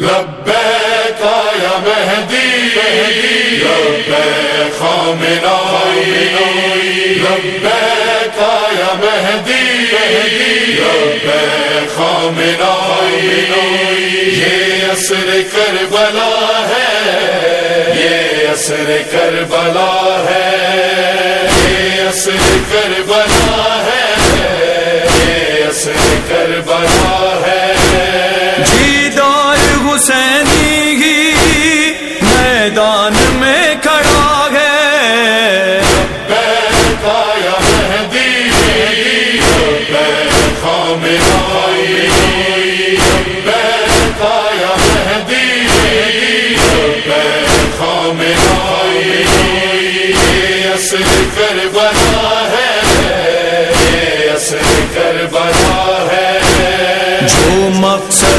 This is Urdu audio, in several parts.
لبیک یا مہدی، لبیک خامنائی، لبیک یا مہدی، لبیک خامنائی۔ یہ اثر کربلا ہے، یہ اثر کربلا ہے۔ یہ اثر کربلا ہے، یہ اثر کربلا ہے۔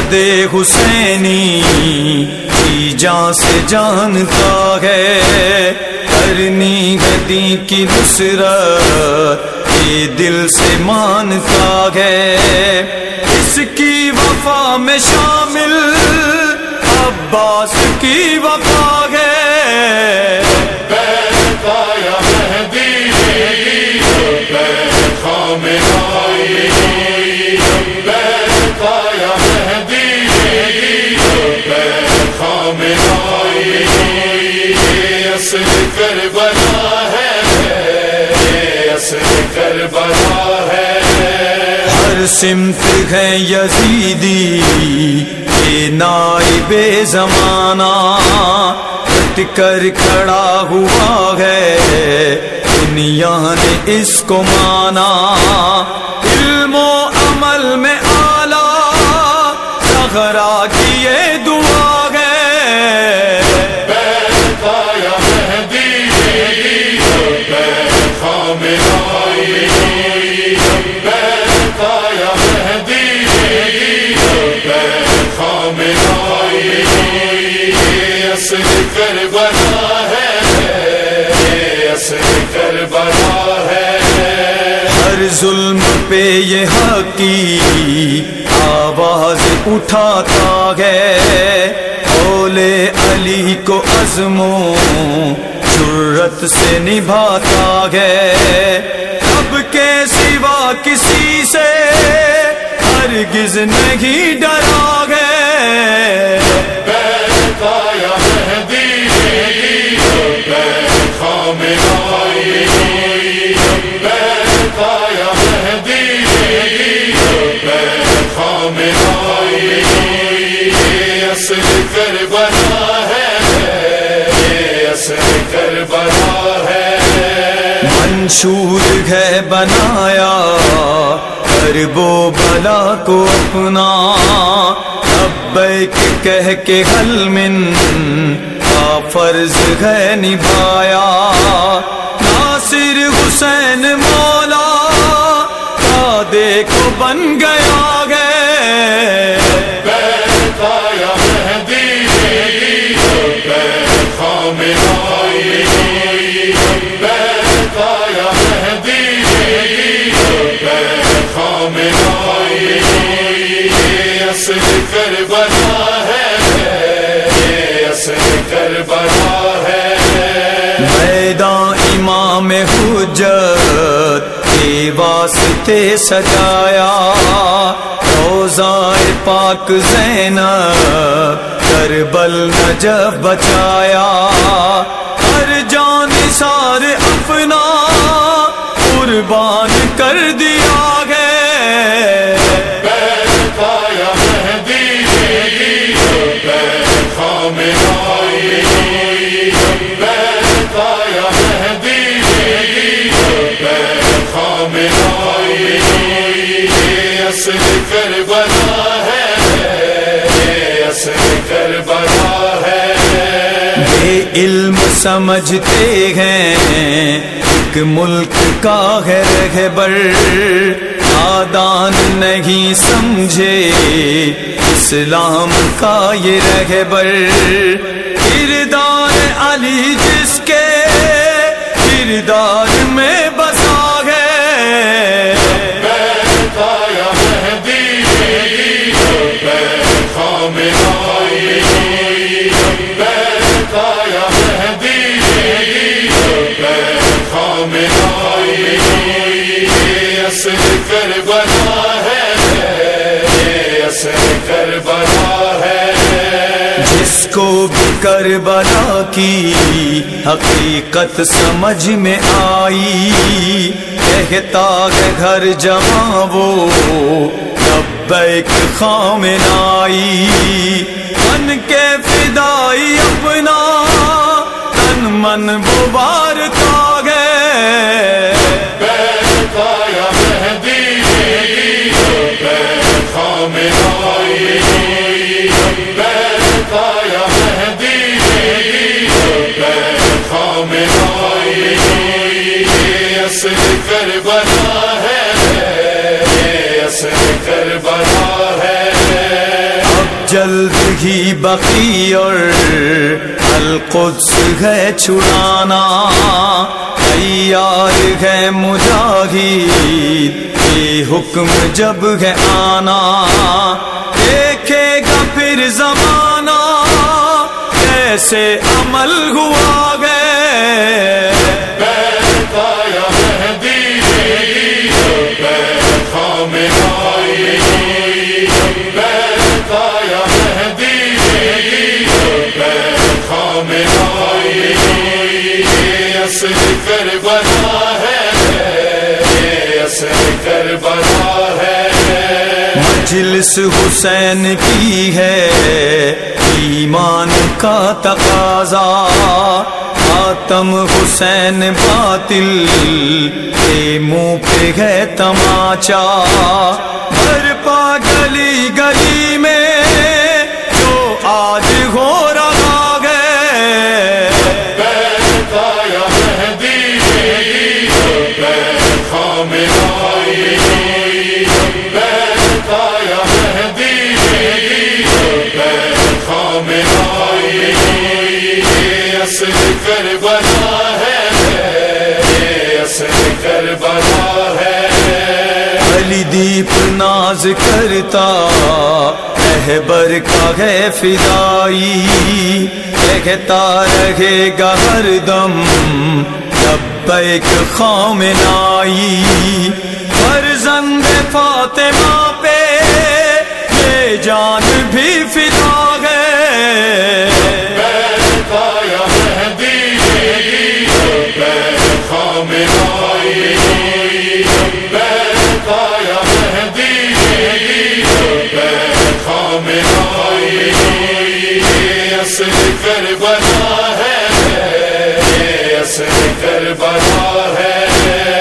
مقصد حسینی کی جان سے جانتا ہے، کرنی گدی کی نصرت، یہ دل سے مانتا ہے۔ اس کی وفا میں شامل، عباس کی وفا سمت ہے یزیدی یہ نائی بے زمانہ کٹ کر کھڑا ہوا ہے، دنیا نے اس کو مانا۔ علم و عمل میں آلہ سہرا کیے کر بنا ہے۔ ہر ظلم پہ یہ حقی آواز اٹھاتا ہے۔ اولے علی کو عزم و جرت سے نبھاتا ہے۔ اب کے سوا کسی سے ہرگز نہیں ڈرا گئے اصل کر بنا ہے اصل کر بنا ہے۔ منشور ہے بنایا کر بو بلا کو اپنا۔ ابیک کہہ کے حل من کا فرض ہے نبھایا۔ ناصر حسین مولا کا دیکھو بن گیا گئے واسطے سجایا۔ روزائے پاک زینب کربل نجف بچایا۔ ہر جان سار اپنا قربان کر دیا کر بنا ہے کر بنا ہے۔ بے علم سمجھتے ہیں، ایک ملک کا ہے رہبر آدان نہیں سمجھے، اسلام کا یہ رہبر۔ کردار علی جس کے کردار میں اصل کربلا ہے یہ اصل کربلا ہے جس کو بھی کربلا کی حقیقت سمجھ میں آئی، کہتا ہے گھر جمع وہ لبیک خامن آئی من کے فدائی اپنا، تن من ببارتا یہ اصل کربلا ہے اصل کربلا ہے اب جلد ہی بقی اور القدس ہے چھڑانا، تیار ہے مجاہد یہ حکم جب ہے آنا۔ دیکھے گا پھر زمانہ، کیسے عمل ہوا گئے خامن ہے یہ ہے مجلس حسین کی ہے ایمان کا تقاضا آتم حسین باطل کے منہ پہ ہے تماچا۔ بھر پا گلی علی ناز کرتا رہبر کا ہے فدائی، کہتا رہے گا ہر دم، لبیک خامن آئی فرزند فاطمہ پہ یہ جان بھی فدا گئے بیتایا مہدی اصل کر بنا ہے یہ اصل کربلا ہے